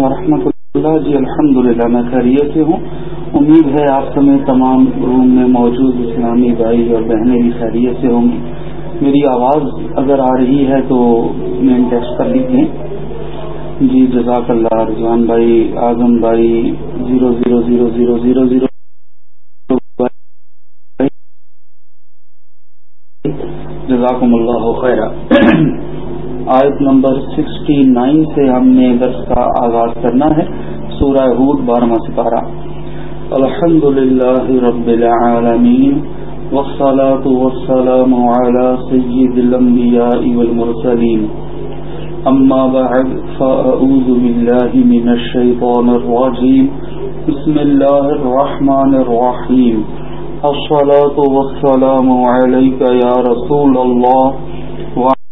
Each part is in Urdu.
علیکم ورحمۃ اللہ جی الحمد للہ میں خیریت سے ہوں۔ امید ہے آپ سمیت تمام روم میں موجود اسلامی بھائی اور بہنیں بھی خیریت سے ہوں گی۔ میری آواز اگر آ رہی ہے تو میں ٹیکسٹ کر لیجیے جی جزاک اللہ، رضوان بھائی، اعظم بھائی، zero zero zero zero zero zero جزاکم اللہ خیر آیت نمبر سکسٹی نائن سے ہم نے درس کا آغاز کرنا ہے، سورہ حود بارہواں سپارہ۔ الحمد للہ رب العالمین، والصلاة والسلام على سید الانبیاء والمرسلین۔ اما بعد فأعوذ باللہ من الشیطان الرجیم۔ بسم اللہ الرحمن الرحیم۔ الصلاة والسلام عليك يا رسول الله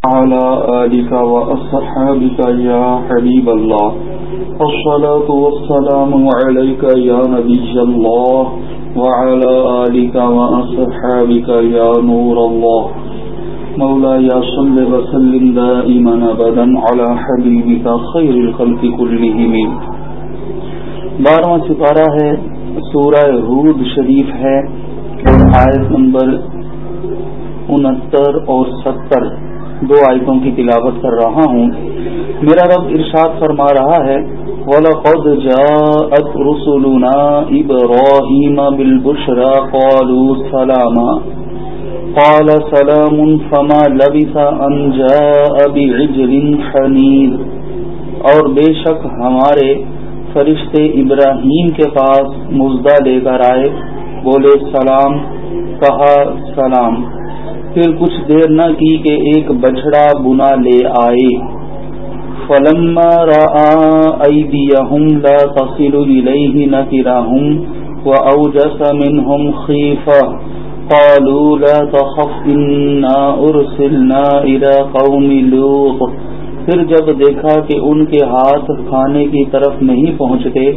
وعلى آلك وأصحابك يا حبيب الله. الصلاة والسلام عليك يا نبي الله. وعلى آلك وأصحابك يا نور الله. مولاي صل وسلم دائما أبدا على حبيبك خير الخلق كلهم. بارہواں سپارہ ہے، سورہ ہود شریف ہے، آیت نمبر انہتر اور ستر۔ دو آیتوں کی تلاوت کر رہا ہوں۔ میرا رب ارشاد فرما رہا ہے، وَلَقَدْ جَاءَتْ رُسُلُنَا إِبْرَاهِيمَ بِالْبُشْرَى قَالُوا سَلَامًا۔ قَالَ سَلَامٌ فَمَا لَبِثَ أَنْ جَاءَ بِعِجْلٍ حَنِيدٍ اور بے شک ہمارے فرشتے ابراہیم کے پاس مزدہ لے کر آئے، بولے سلام، کہا سلام۔ پھر کچھ دیر نہ کی کہ ایک بچڑا بنا لے آئے۔ فلما أيديهم لا تصل إليه نكرهم وأوجس منهم خيفة قالوا لا تخف إنا أرسلنا إلى قوم لوط۔ پھر جب دیکھا کہ ان کے ہاتھ کھانے کی طرف نہیں پہنچتے،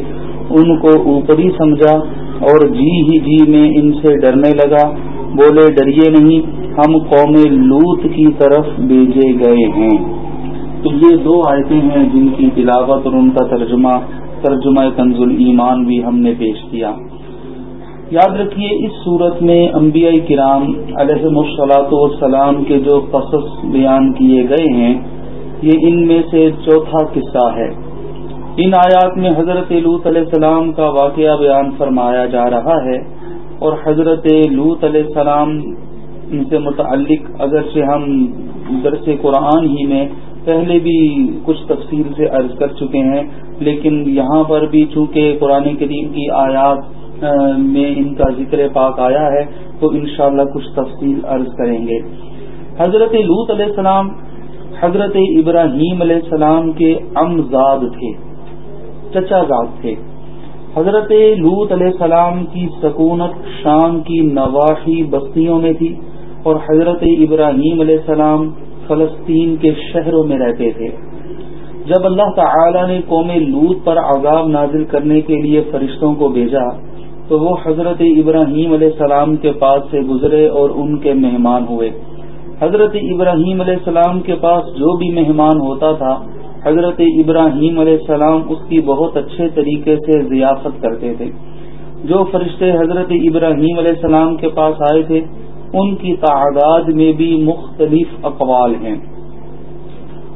ان کو اوپری سمجھا اور جی ہی جی میں ان سے ڈرنے لگا۔ بولے، ڈریے نہیں۔ ہم قوم لوت کی طرف بھیجے گئے ہیں۔ تو یہ دو آیتیں ہیں جن کی تلاوت اور ان کا ترجمہ ترجمہ کنز ایمان بھی ہم نے پیش کیا۔ یاد رکھیے، اس صورت میں انبیاء کرام علیہ مشلاط والسلام کے جو قصص بیان کیے گئے ہیں، یہ ان میں سے چوتھا قصہ ہے۔ ان آیات میں حضرت لوت علیہ السلام کا واقعہ بیان فرمایا جا رہا ہے اور حضرت لوت علیہ السلام ان سے متعلق اگرچہ ہم درس قرآن ہی میں پہلے بھی کچھ تفصیل سے عرض کر چکے ہیں، لیکن یہاں پر بھی چونکہ قرآن کریم کی آیات میں ان کا ذکر پاک آیا ہے، تو انشاءاللہ کچھ تفصیل عرض کریں گے۔ حضرت لوت علیہ السلام، حضرت ابراہیم علیہ السلام کے امزاد تھے، چچا زاد تھے۔ حضرت لوت علیہ السلام کی سکونت، شام کی نواحی بستیوں میں تھی۔ اور حضرت ابراہیم علیہ السلام فلسطین کے شہروں میں رہتے تھے۔ جب اللہ تعالی نے قوم لوت پر عذاب نازل کرنے کے لیے فرشتوں کو بھیجا، تو وہ حضرت ابراہیم علیہ السلام کے پاس سے گزرے اور ان کے مہمان ہوئے۔ حضرت ابراہیم علیہ السلام کے پاس جو بھی مہمان ہوتا تھا، حضرت ابراہیم علیہ السلام اس کی بہت اچھے طریقے سے ضیافت کرتے تھے۔ جو فرشتے حضرت ابراہیم علیہ السلام کے پاس آئے تھے ان کی تعداد میں بھی مختلف اقوال ہیں۔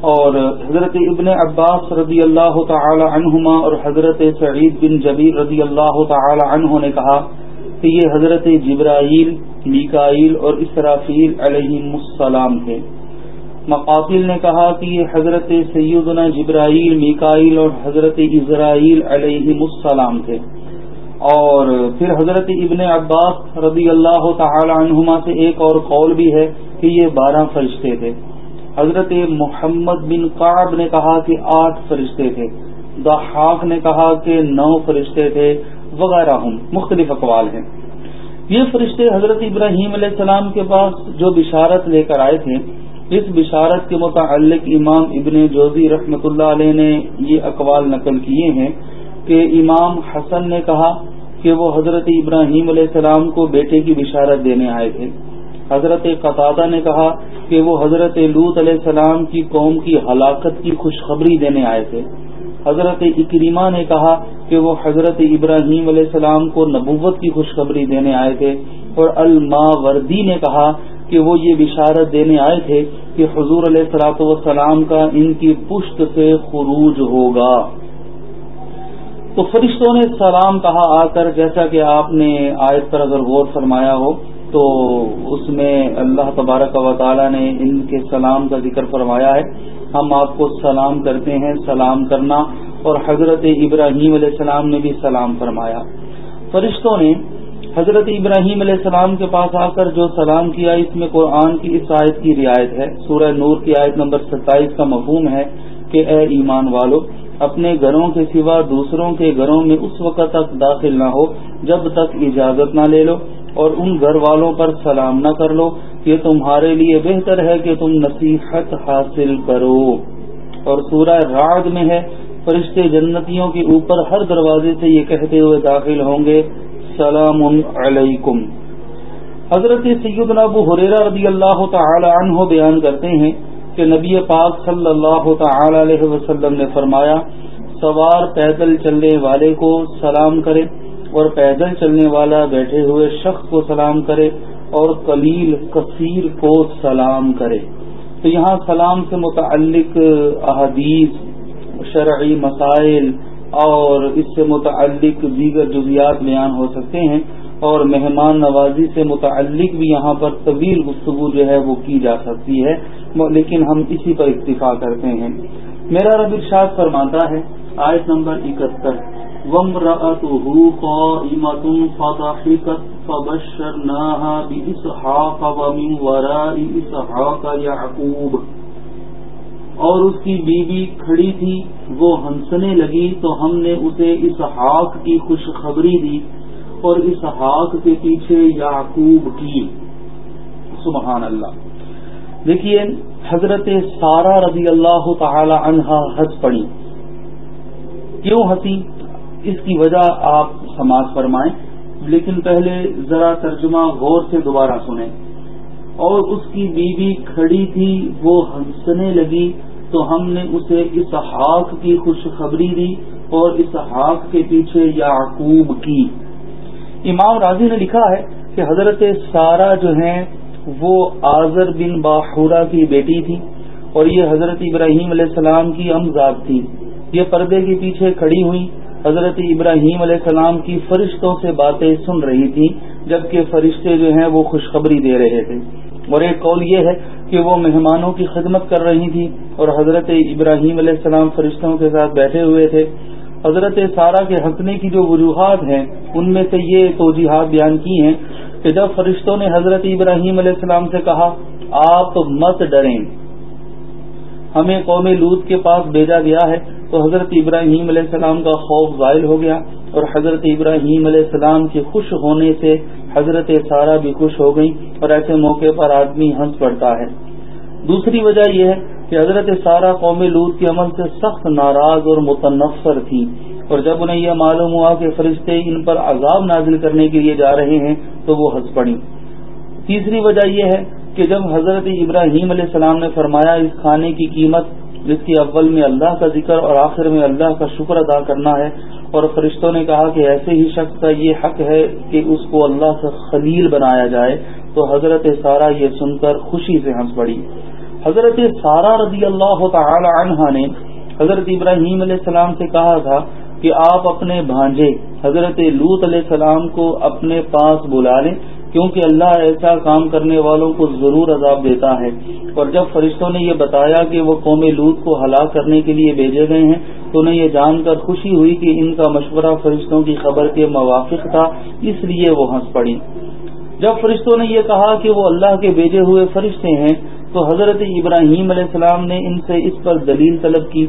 اور حضرت ابن عباس رضی اللہ تعالی عنہما اور حضرت سعید بن جبیر رضی اللہ تعالی عنہ نے کہا کہ یہ حضرت جبرائیل، میکائیل اور اسرافیل علیہ السلام تھے مقاتل نے کہا کہ یہ حضرت سیدنا جبرائیل، میکائیل اور حضرت اسرائیل علیہ السلام تھے۔ اور پھر حضرت ابن عباس رضی اللہ تعالی عنہما سے ایک اور قول بھی ہے کہ یہ بارہ فرشتے تھے۔ حضرت محمد بن قعب نے کہا کہ آٹھ فرشتے تھے۔ ضحاق نے کہا کہ نو فرشتے تھے۔ وغیرہ ہوں مختلف اقوال ہیں۔ یہ فرشتے حضرت ابراہیم علیہ السلام کے پاس جو بشارت لے کر آئے تھے، اس بشارت کے متعلق امام ابن جوزی رحمۃ اللہ علیہ نے یہ اقوال نقل کیے ہیں کہ امام حسن نے کہا کہ وہ حضرت ابراہیم علیہ السلام کو بیٹے کی بشارت دینے آئے تھے۔ حضرت قطادہ نے کہا کہ وہ حضرت لوت علیہ السلام کی قوم کی ہلاکت کی خوشخبری دینے آئے تھے۔ حضرت اکریمہ نے کہا کہ وہ حضرت ابراہیم علیہ السلام کو نبوت کی خوشخبری دینے آئے تھے۔ اور الماوردی نے کہا کہ وہ یہ بشارت دینے آئے تھے کہ حضور علیہ السلاط وسلام کا ان کی پشت سے خروج ہوگا۔ تو فرشتوں نے سلام کہا آ کر، جیسا کہ آپ نے آیت پر اگر غور فرمایا ہو، تو اس میں اللہ تبارک و تعالی نے ان کے سلام کا ذکر فرمایا ہے۔ ہم آپ کو سلام کرتے ہیں، سلام کرنا، اور حضرت ابراہیم علیہ السلام نے بھی سلام فرمایا۔ فرشتوں نے حضرت ابراہیم علیہ السلام کے پاس آ کر جو سلام کیا، اس میں قرآن کی اس آیت کی رعایت ہے۔ سورہ نور کی آیت نمبر ستائیس کا مفہوم ہے کہ اے ایمان والو اپنے گھروں کے سوا دوسروں کے گھروں میں اس وقت تک داخل نہ ہو، جب تک اجازت نہ لے لو اور ان گھر والوں پر سلام نہ کر لو، یہ تمہارے لیے بہتر ہے کہ تم نصیحت حاصل کرو۔ اور سورہ رعد میں ہے، فرشتے جنتیوں کے اوپر ہر دروازے سے یہ کہتے ہوئے داخل ہوں گے، سلام علیکم۔ حضرت سید ابو حریرہ رضی اللہ تعالی عنہ بیان کرتے ہیں کہ نبی پاک صلی اللہ تعالی علیہ وسلم نے فرمایا، سوار پیدل چلنے والے کو سلام کرے اور پیدل چلنے والا بیٹھے ہوئے شخص کو سلام کرے اور قلیل کثیر کو سلام کرے۔ تو یہاں سلام سے متعلق احادیث، شرعی مسائل اور اس سے متعلق دیگر جزیات بیان ہو سکتے ہیں۔ اور مہمان نوازی سے متعلق بھی یہاں پر طویل گفتگو جو ہے وہ کی جا سکتی ہے، لیکن ہم اسی پر اکتفا کرتے ہیں۔ میرا رب ارشاد فرماتا ہے، آیت نمبر اکہتر۔ وم یعقوب اور اس کی بیوی کھڑی تھی، وہ ہنسنے لگی، تو ہم نے اسے اسحاق کی خوشخبری دی۔ اور اسحاق کے پیچھے یعقوب کی۔ سبحان اللہ۔ دیکھیے، حضرت سارا رضی اللہ تعالی عنہا ہنس پڑی کیوں ہنسی اس کی وجہ آپ سماج فرمائیں۔ لیکن پہلے ذرا ترجمہ غور سے دوبارہ سنیں۔ اور اس کی بیوی کھڑی تھی، وہ ہنسنے لگی۔ تو ہم نے اسے اسحاق کی خوشخبری دی اور اسحاق کے پیچھے یعقوب کی۔ امام راضی نے لکھا ہے کہ حضرت سارا جو ہیں وہ آزر بن باحورہ کی بیٹی تھی اور یہ حضرت ابراہیم علیہ السلام کی امزاد تھی۔ یہ پردے کے پیچھے کھڑی ہوئی حضرت ابراہیم علیہ السلام کی فرشتوں سے باتیں سن رہی تھی جبکہ فرشتے جو ہیں وہ خوشخبری دے رہے تھے۔ اور ایک قول یہ ہے کہ وہ مہمانوں کی خدمت کر رہی تھی اور حضرت ابراہیم علیہ السلام فرشتوں کے ساتھ بیٹھے ہوئے تھے۔ حضرت سارا کے ہنسنے کی جو وجوہات ہیں، ان میں سے یہ توجیحات بیان کی ہیں کہ جب فرشتوں نے حضرت ابراہیم علیہ السلام سے کہا، آپ مت ڈریں۔ ہمیں قوم لوت کے پاس بھیجا گیا ہے، تو حضرت ابراہیم علیہ السلام کا خوف ظاہر ہو گیا اور حضرت ابراہیم علیہ السلام کے خوش ہونے سے حضرت سارا بھی خوش ہو گئی اور ایسے موقع پر آدمی ہنس پڑتا ہے۔ دوسری وجہ یہ ہے کہ حضرت سارا قوم لوت کے عمل سے سخت ناراض اور متنفر تھی اور جب انہیں یہ معلوم ہوا کہ فرشتے ان پر عذاب نازل کرنے کے لیے جا رہے ہیں تو وہ ہنس پڑی۔ تیسری وجہ یہ ہے کہ جب حضرت ابراہیم علیہ السلام نے فرمایا اس کھانے کی قیمت جس کے اول میں اللہ کا ذکر اور آخر میں اللہ کا شکر ادا کرنا ہے اور فرشتوں نے کہا کہ ایسے ہی شخص کا یہ حق ہے کہ اس کو اللہ سے خلیل بنایا جائے تو حضرت سارا یہ سن کر خوشی سے ہنس پڑی۔ حضرت سارا رضی اللہ تعالی عنہ نے حضرت ابراہیم علیہ السلام سے کہا تھا کہ آپ اپنے بھانجے حضرت لوت علیہ السلام کو اپنے پاس بلا لیں، کیونکہ اللہ ایسا کام کرنے والوں کو ضرور عذاب دیتا ہے۔ اور جب فرشتوں نے یہ بتایا کہ وہ قوم لوت کو ہلاک کرنے کے لیے بھیجے گئے ہیں، تو انہیں یہ جان کر خوشی ہوئی کہ ان کا مشورہ فرشتوں کی خبر کے موافق تھا، اس لیے وہ ہنس پڑی جب فرشتوں نے یہ کہا کہ وہ اللہ کے بھیجے ہوئے فرشتے ہیں تو حضرت ابراہیم علیہ السلام نے ان سے اس پر دلیل طلب کی،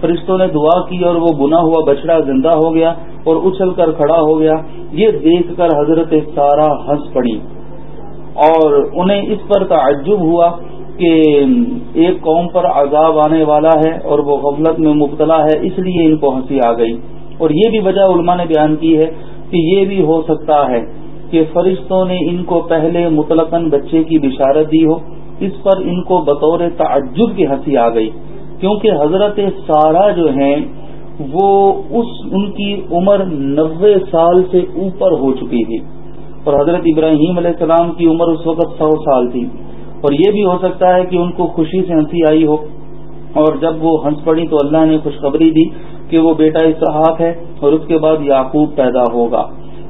فرشتوں نے دعا کی اور وہ گنا ہوا، بچڑا، زندہ ہو گیا اور اچھل کر کھڑا ہو گیا۔ یہ دیکھ کر حضرت سارا ہنس پڑی اور انہیں اس پر تعجب ہوا کہ ایک قوم پر عذاب آنے والا ہے اور وہ غفلت میں مبتلا ہے، اس لیے ان کو ہنسی آ گئی۔ اور یہ بھی وجہ علماء نے بیان کی ہے کہ یہ بھی ہو سکتا ہے کہ فرشتوں نے ان کو پہلے مطلقاً بچے کی بشارت دی ہو۔ اس پر ان کو بطور تعجب کی ہنسی آ گئی، کیونکہ حضرت سارا جو ہیں، وہ اس، ان کی عمر نوے سال سے اوپر ہو چکی تھی۔ اور حضرت ابراہیم علیہ السلام کی عمر اس وقت سو سال تھی۔ اور یہ بھی ہو سکتا ہے کہ ان کو خوشی سے ہنسی آئی ہو۔ اور جب وہ ہنس پڑی تو اللہ نے خوشخبری دی کہ وہ بیٹا اسحاق ہے اور اس کے بعد یعقوب پیدا ہوگا۔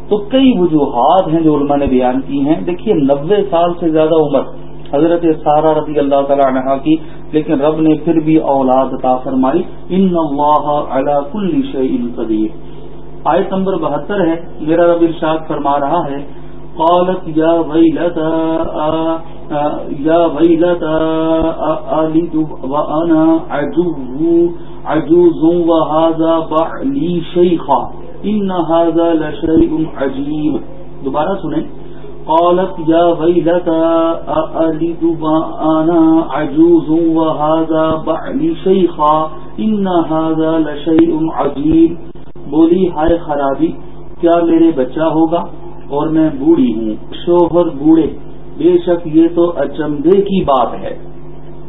تو کئی وجوہات ہیں جو علماء نے بیان کی ہیں۔ دیکھیے نبے سال سے زیادہ عمر۔ حضرت سارا رضی اللہ تعالیٰ عنہ کی، لیکن رب نے پھر بھی اولاد عطا فرمائی، ان اللہ علی کل شیء قدیر. آیت نمبر بہتر ہے، میرا رب ارشاد فرما رہا ہے، قالت یا ویلتا یا ویلتا، آلد وانا عجوز عجوز وهذا بعلی شیخا، ان هذا لشیء عجیب. دوبارہ سنیں۔ قالت يا ويلتا ألد وأنا عجوز وهذا بعلي شيخا إن هذا لشيء عجيب بولی، ہائے خرابی، کیا میرے بچہ ہوگا؟ اور میں بوڑھی ہوں، شوہر بوڑھے، بے شک یہ تو اچمبے کی بات ہے،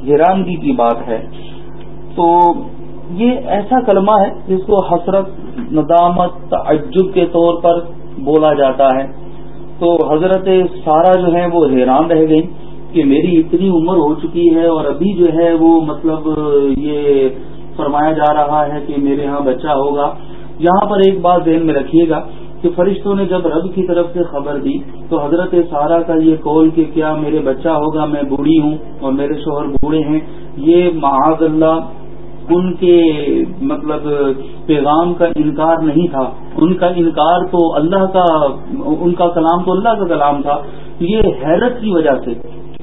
حیرانگی کی بات ہے۔ تو یہ ایسا کلمہ ہے جس کو حسرت، ندامت، تعجب کے طور پر بولا جاتا ہے۔ تو حضرت سارا جو ہے وہ حیران رہ گئی کہ میری اتنی عمر ہو چکی ہے اور ابھی جو ہے وہ مطلب یہ فرمایا جا رہا ہے کہ میرے ہاں بچہ ہوگا۔ یہاں پر ایک بات ذہن میں رکھیے گا کہ فرشتوں نے جب رب کی طرف سے خبر دی تو حضرت سارا کا یہ کول کہ کیا میرے بچہ ہوگا، میں بوڑھی ہوں اور میرے شوہر بوڑھے ہیں، یہ معاذ اللہ ان کے مطلب پیغام کا انکار نہیں تھا۔ ان کا انکار تو اللہ کا، ان کا کلام تو اللہ کا کلام تھا۔ یہ حیرت کی وجہ سے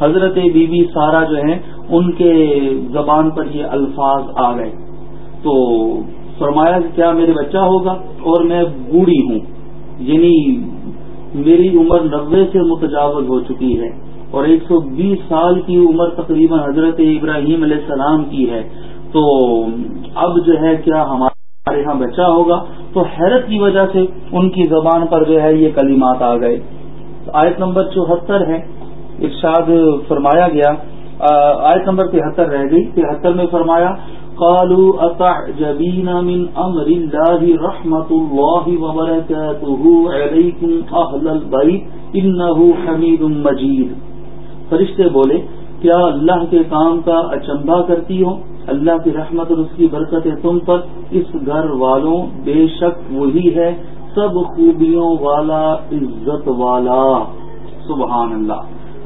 حضرت بی بی سارا جو ہے ان کے زبان پر یہ الفاظ آ گئے۔ تو فرمایا کہ کیا میرے بچہ ہوگا؟ اور میں بوڑھی ہوں۔ یعنی میری عمر نبے سے متجاوز ہو چکی ہے۔ اور ایک سو بیس سال کی عمر تقریباً حضرت ابراہیم علیہ السلام کی ہے۔ تو اب جو ہے کیا ہمارے یہاں بچہ ہوگا؟ تو حیرت کی وجہ سے ان کی زبان پر جو ہے یہ کلمات آ گئے۔ آیت نمبر چوہتر ہے۔ ارشاد فرمایا گیا۔ آیت نمبر تہتر رہ گئی۔ تہتر میں فرمایا کالو اتعجبین من امر اللہ رحمت اللہ وبرکاتہ مجید فرشتے بولے، کیا اللہ کے کام کا اچمبا کرتی ہو؟ اللہ کی رحمت اور اس کی برکت ہے تم پر۔ اس گھر والوں بے شک وہی ہے۔ سب خوبیوں والا، عزت والا۔ سبحان اللہ۔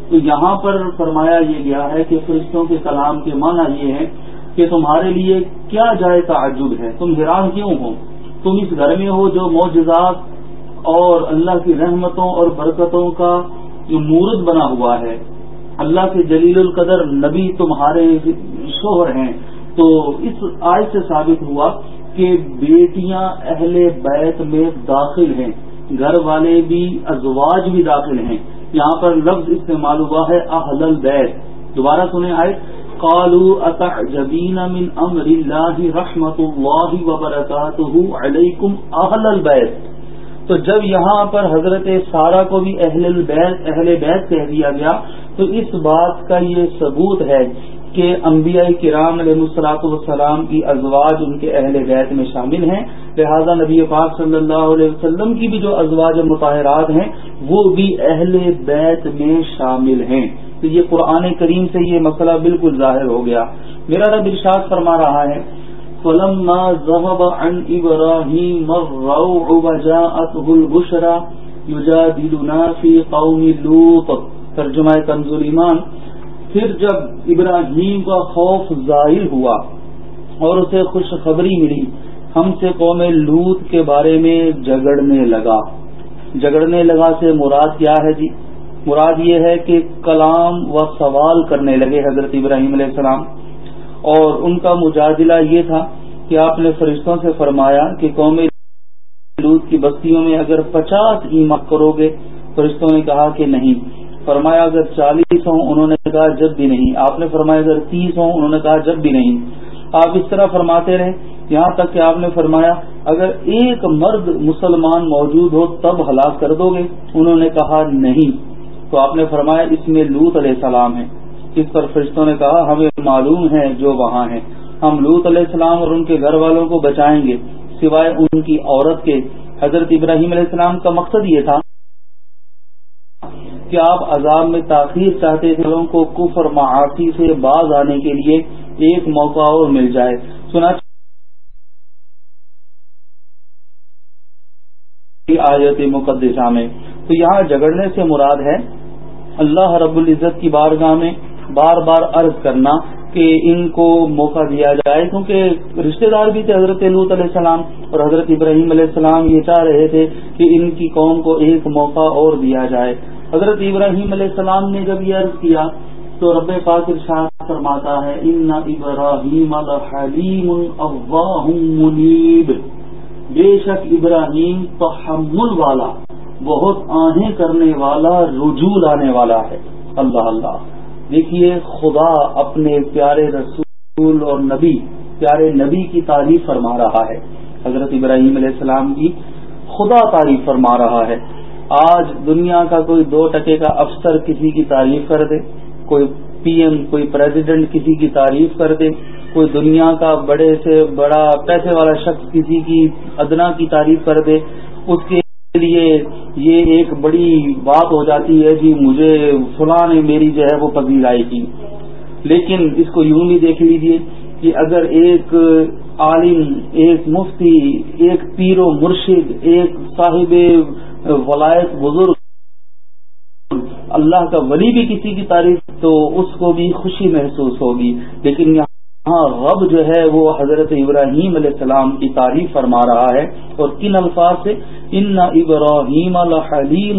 تو یہاں پر فرمایا یہ گیا ہے کہ فرشتوں کے کلام کے معنی یہ ہے کہ تمہارے لیے کیا جائے تعجب ہے۔ تم حیران کیوں ہو؟ تم اس گھر میں ہو جو معجزات اور اللہ کی رحمتوں اور برکتوں کا مورت بنا ہوا ہے۔ اللہ کے جلیل القدر نبی تمہارے شوہر ہیں۔ تو اس آئے سے ثابت ہوا کہ بیٹیاں اہل بیت میں داخل ہیں، گھر والے بھی، ازواج بھی داخل ہیں۔ یہاں پر لفظ استعمال ہوا ہے اہل البیت۔ دوبارہ سنیں آئے کالو اتعجبین من امر اللہ رحمت اللہ وبرکاتہ علیکم اہل البیت۔ تو جب یہاں پر حضرت سارا کو بھی اہل البیت، اہل بیت کہہ دیا گیا، تو اس بات کا یہ ثبوت ہے کہ انبیاء کرام علیہ السلاط والسلام کی ازواج ان کے اہل بیت میں شامل ہیں۔ لہذا نبی پاک صلی اللہ علیہ وسلم کی بھی جو ازواج مطالعات ہیں، وہ بھی اہل بیت میں شامل ہیں۔ تو یہ قرآن کریم سے یہ مسئلہ بالکل ظاہر ہو گیا۔ میرا رب ارشاد فرما رہا ہے ترجمہ کنزول ایمان پھر جب ابراہیم کا خوف ظاہر ہوا اور اسے خوشخبری ملی، ہم سے قوم لوت کے بارے میں جگڑنے لگا۔ جگڑنے لگا سے مراد کیا ہے جی؟ مراد یہ ہے کہ کلام و سوال کرنے لگے حضرت ابراہیم علیہ السلام۔ اور ان کا مجادلہ یہ تھا کہ آپ نے فرشتوں سے فرمایا کہ قوم لوت کی بستیوں میں اگر پچاس ایمت کرو گے، فرشتوں نے کہا کہ نہیں۔ فرمایا اگر چالیس ہوں، انہوں نے کہا جب بھی نہیں۔ آپ نے فرمایا اگر تیس ہوں، انہوں نے کہا جب بھی نہیں۔ آپ اس طرح فرماتے رہے، یہاں تک کہ آپ نے فرمایا، اگر ایک مرد مسلمان موجود ہو، تب ہلاک کر دو گے۔ انہوں نے کہا نہیں۔ تو آپ نے فرمایا، اس میں لوت علیہ السلام ہے۔ اس پر فرشتوں نے کہا، ہمیں معلوم ہے جو وہاں ہیں ہم لوت علیہ السلام اور ان کے گھر والوں کو بچائیں گے۔ سوائے ان کی عورت کے۔ حضرت ابراہیم علیہ السلام کا مقصد یہ تھا کہ آپ عذاب میں تاخیر چاہتے تھے لوگوں کو کفر معافی سے باز آنے کے لیے ایک موقع اور مل جائے۔ سنا آیت مقدسہ میں۔ تو یہاں جگڑنے سے مراد ہے اللہ رب العزت کی بارگاہ میں بار بار عرض کرنا کہ ان کو موقع دیا جائے۔ کیونکہ رشتہ دار بھی تھے حضرت لوت علیہ السلام اور حضرت ابراہیم علیہ السلام یہ چاہ رہے تھے کہ ان کی قوم کو ایک موقع اور دیا جائے۔ حضرت ابراہیم علیہ السلام نے جب یہ عرض کیا تو رب پاک ارشاد فرماتا ہے، ان ابراہیم الحلیم منیب. بے شک ابراہیم تحمل والا، بہت آہیں کرنے والا، رجوع لانے والا ہے۔ اللہ اللہ۔ دیکھیے، خدا اپنے پیارے رسول اور نبی، پیارے نبی کی تعریف فرما رہا ہے۔ حضرت ابراہیم علیہ السلام کی خدا تعریف فرما رہا ہے۔ آج دنیا کا کوئی دو ٹکے کا افسر کسی کی تعریف کر دے، کوئی پی ایم، کوئی پریزیڈنٹ کسی کی تعریف کر دے، کوئی دنیا کا بڑے سے بڑا پیسے والا شخص کسی کی ادنا کی تعریف کر دے۔ اس کے لیے یہ ایک بڑی بات ہو جاتی ہے کہ مجھے فلاں نے میری جو ہے وہ پذیرائی کی۔ لیکن اس کو یوں بھی دیکھ لیجیے کہ اگر ایک عالم، ایک مفتی، ایک پیر و مرشد، ایک صاحب ولایت بزرگ، اللہ کا ولی بھی کسی کی تعریف تو اس کو بھی خوشی محسوس ہوگی۔ لیکن یہاں رب جو ہے وہ حضرت ابراہیم علیہ السلام کی تعریف فرما رہا ہے۔ اور کن الفاظ سے؟ ان ابراہیم الحلیم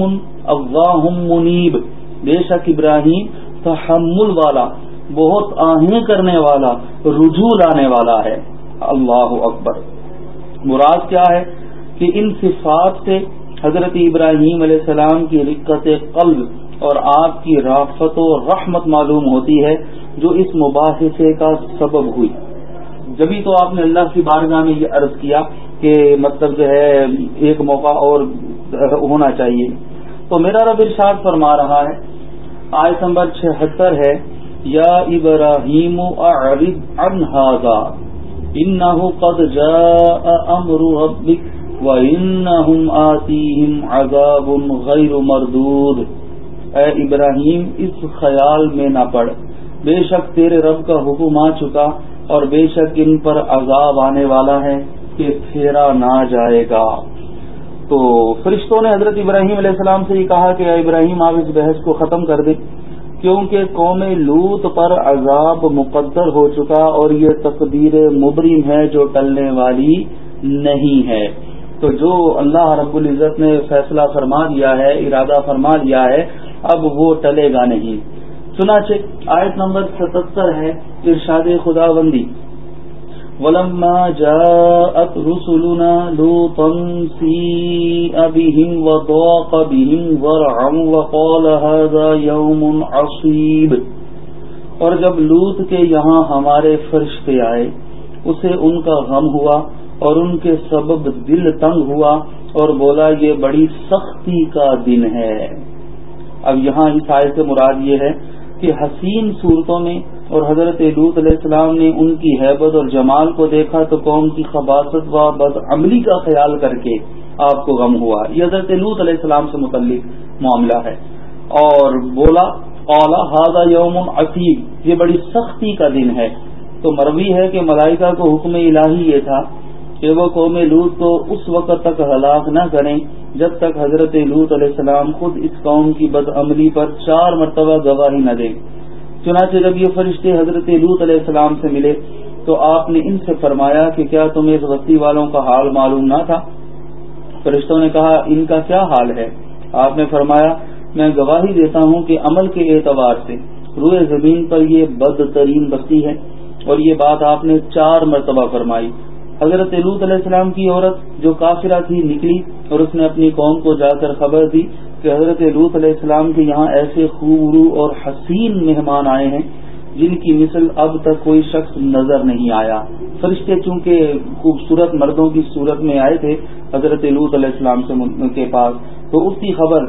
منیب۔ بے شک ابراہیم تحمل والا، بہت آہیں کرنے والا، رجوع لانے والا ہے۔ اللہ اکبر۔ مراد کیا ہے؟ کہ ان صفات سے حضرت ابراہیم علیہ السلام کی رکت قلب اور آپ کی رافت و رحمت معلوم ہوتی ہے، جو اس مباحثے کا سبب ہوئی۔ جبھی تو آپ نے اللہ کی بارگاہ میں یہ عرض کیا کہ مطلب جو ہے، ایک موقع اور ہونا چاہیے۔ تو میرا رب ارشاد فرما رہا ہے، آیت نمبر چھہتر ہے، یا ابراہیم عن هذا انه قد جاء امر ربك وانهم آتيهم عذاب غیر مردود۔ اے ابراہیم، اس خیال میں نہ پڑ۔ بے شک تیرے رب کا حکم آ چکا اور بے شک ان پر عذاب آنے والا ہے کہ پھیرا نہ جائے گا۔ تو فرشتوں نے حضرت ابراہیم علیہ السلام سے یہ کہا کہ ابراہیم، آپ اس بحث کو ختم کر دیں۔ کیونکہ قوم لوت پر عذاب مقدر ہو چکا اور یہ تقدیر مبرم ہے جو ٹلنے والی نہیں ہے۔ تو جو اللہ رب العزت نے فیصلہ فرما دیا ہے، ارادہ فرما دیا ہے، اب وہ ٹلے گا نہیں۔ چنانچہ آیت نمبر ستہتر ہے، ارشاد خدا بندی ولما جاءت رسلنا لوطا سيء بهم وضاق بهم ذرعا وقال هذا يوم عصيب۔ اور جب لوت کے یہاں ہمارے فرشتے آئے، اسے ان کا غم ہوا۔ اور ان کے سبب دل تنگ ہوا اور بولا یہ بڑی سختی کا دن ہے۔ اب یہاں اس آئے سے مراد یہ ہے کہ حسین صورتوں میں اور حضرت لوت علیہ السلام نے ان کی حیبت اور جمال کو دیکھا تو قوم کی خباصت و بد عملی کا خیال کر کے آپ کو غم ہوا۔ یہ حضرت لوت علیہ السلام سے متعلق معاملہ ہے۔ اور بولا اولا ہاضا یوم عصیب یہ بڑی سختی کا دن ہے۔ تو مروی ہے کہ ملائکہ کو حکم الہی یہ تھا کہ وہ قوم لوت کو اس وقت تک ہلاک نہ کریں جب تک حضرت لوت علیہ السلام خود اس قوم کی بد عملی پر چار مرتبہ گواہی نہ دے۔ چنانچہ جب یہ فرشتے حضرت لوت علیہ السلام سے ملے تو آپ نے ان سے فرمایا کہ کیا تمہیں اس بستی والوں کا حال معلوم نہ تھا؟ فرشتوں نے کہا، ان کا کیا حال ہے؟ آپ نے فرمایا، میں گواہی دیتا ہوں کہ عمل کے اعتبار سے روئے زمین پر یہ بدترین بستی ہے اور یہ بات آپ نے چار مرتبہ فرمائی۔ حضرت لوت علیہ السلام کی عورت جو کافرہ تھی نکلی اور اس نے اپنی قوم کو جا کر خبر دی کہ حضرت لوت علیہ السلام کے یہاں ایسے خوبرو اور حسین مہمان آئے ہیں جن کی مثل اب تک کوئی شخص نظر نہیں آیا۔ فرشتے چونکہ خوبصورت مردوں کی صورت میں آئے تھے حضرت لوت علیہ السلام سے کے پاس، تو اس کی خبر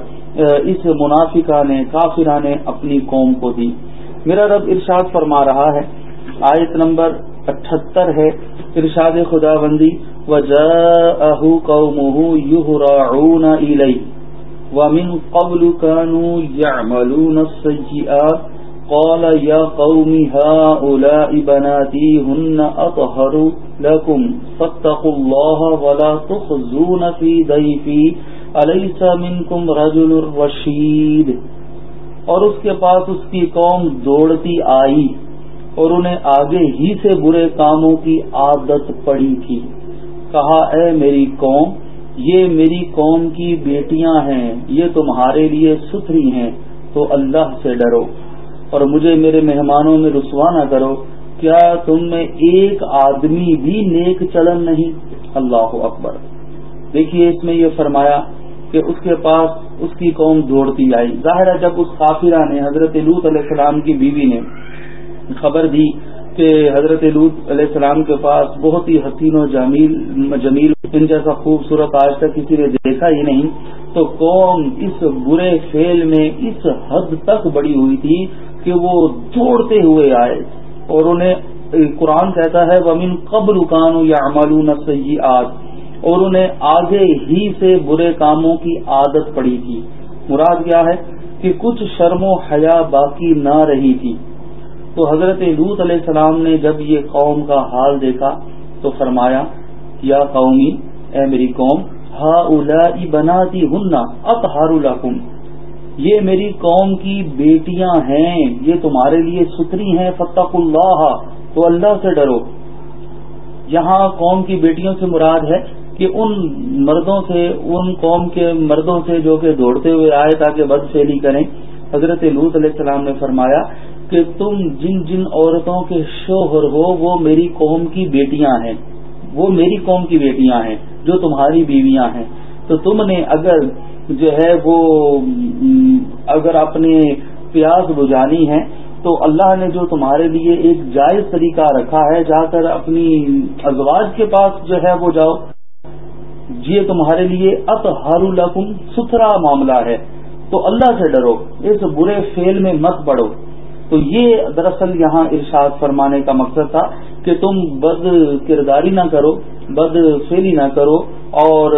اس منافقہ نے، کافرہ نے اپنی قوم کو دی۔ میرا رب ارشاد فرما رہا ہے، آیت نمبر اٹھہتر ہے، ارشاد خدا بندی وجاءه قومه يهرعون إليه ومن قبل كانوا يعملون السيئات قال يا قوم هؤلاء بناتي هن أطهر لكم فاتقوا الله ولا تخزون في ضيفي أليس منكم رجل رشيد اور اس کے پاس اس کی قوم دوڑتی آئی۔ اور انہیں آگے ہی سے برے کاموں کی عادت پڑی تھی۔ کہا، اے میری قوم، یہ میری قوم کی بیٹیاں ہیں، یہ تمہارے لیے ستھری ہیں، تو اللہ سے ڈرو۔ اور مجھے میرے مہمانوں میں رسوا نہ کرو۔ کیا تم میں ایک آدمی بھی نیک چلن نہیں؟ اللہ اکبر۔ دیکھیے اس میں یہ فرمایا کہ اس کے پاس اس کی قوم دوڑتی آئی۔ ظاہر ہے جب اس قافرہ نے حضرت لوت علیہ السلام کی بیوی نے خبر دی کہ حضرت لوت علیہ السلام کے پاس بہت ہی حسین و جمیل جمیل ان جیسا خوبصورت آج تک کسی نے دیکھا ہی نہیں۔ تو قوم اس برے فیل میں اس حد تک بڑی ہوئی تھی کہ وہ دوڑتے ہوئے آئے اور انہیں قرآن کہتا ہے، ومن قبل کانو یا امالون سیاحت اور انہیں آگے ہی سے برے کاموں کی عادت پڑی تھی۔ مراد کیا ہے؟ کہ کچھ شرم و حیا باقی نہ رہی تھی۔ تو حضرت لوت علیہ السلام نے جب یہ قوم کا حال دیکھا تو فرمایا یا قومی، اے میری قوم ہا الا بناتی ہننا اطہار الحکم یہ میری قوم کی بیٹیاں ہیں، یہ تمہارے لیے ستری ہیں فتح اللہ، تو اللہ سے ڈرو۔ یہاں قوم کی بیٹیوں سے مراد ہے کہ ان مردوں سے، ان قوم کے مردوں سے جو کہ دوڑتے ہوئے آئے تاکہ بد فیلی کریں۔ حضرت لوت علیہ السلام نے فرمایا کہ تم جن جن عورتوں کے شوہر ہو، وہ میری قوم کی بیٹیاں ہیں۔ وہ میری قوم کی بیٹیاں ہیں، جو تمہاری بیویاں ہیں۔ تو تم نے اگر جو ہے وہ، اگر اپنے پیاس بجانی ہے، تو اللہ نے جو تمہارے لیے ایک جائز طریقہ رکھا ہے، جا کر اپنی ازواج کے پاس جو ہے وہ جاؤ۔ یہ تمہارے لیے اطہار الحکم ستھرا معاملہ ہے۔ تو اللہ سے ڈرو، اس برے فیل میں مت پڑو۔ تو یہ دراصل یہاں ارشاد فرمانے کا مقصد تھا کہ تم بد کرداری نہ کرو، بد فیلی نہ کرو اور